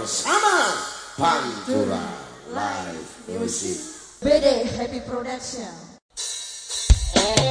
bersama Pantura Live Music. BD Happy Production. Eh,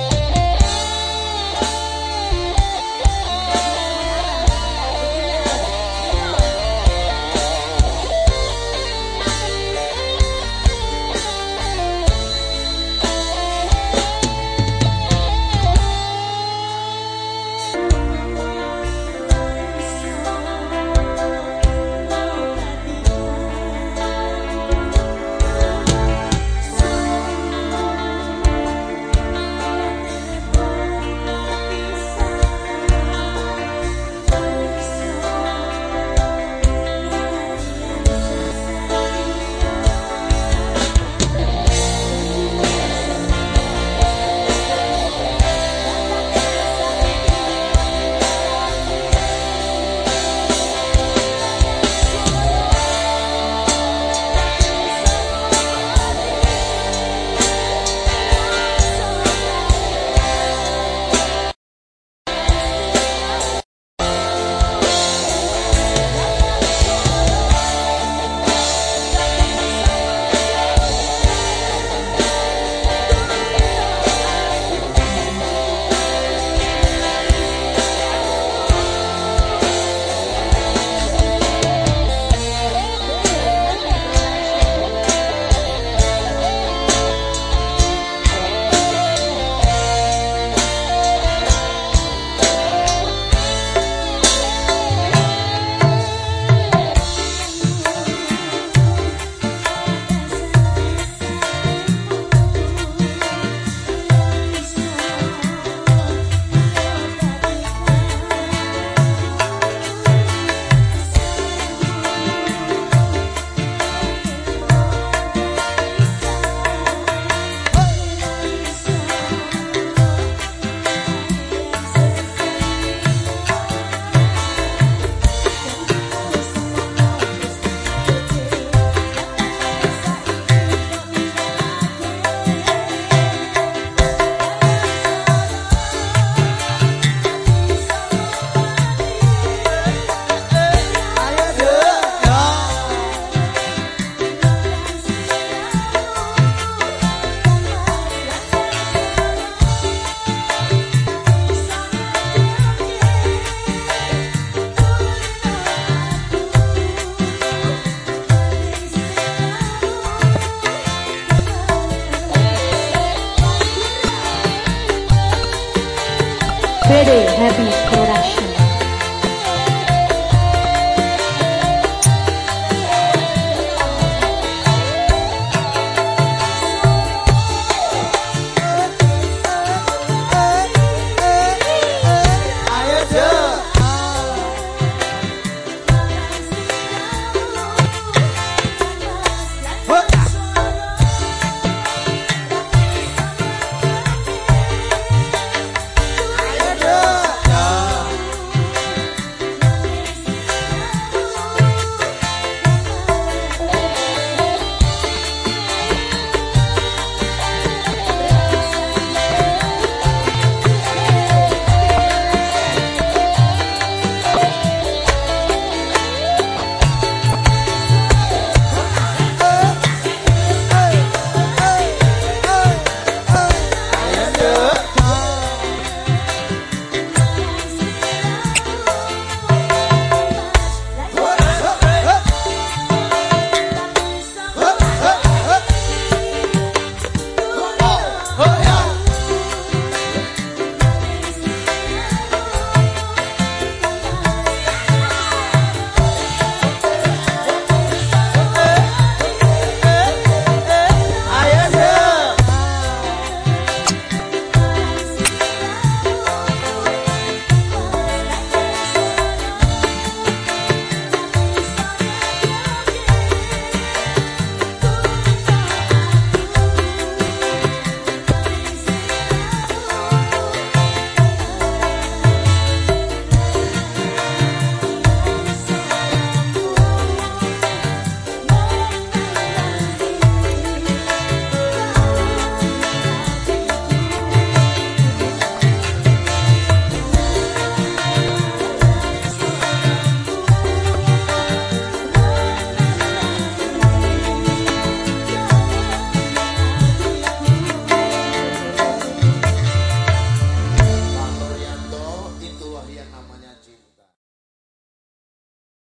Happy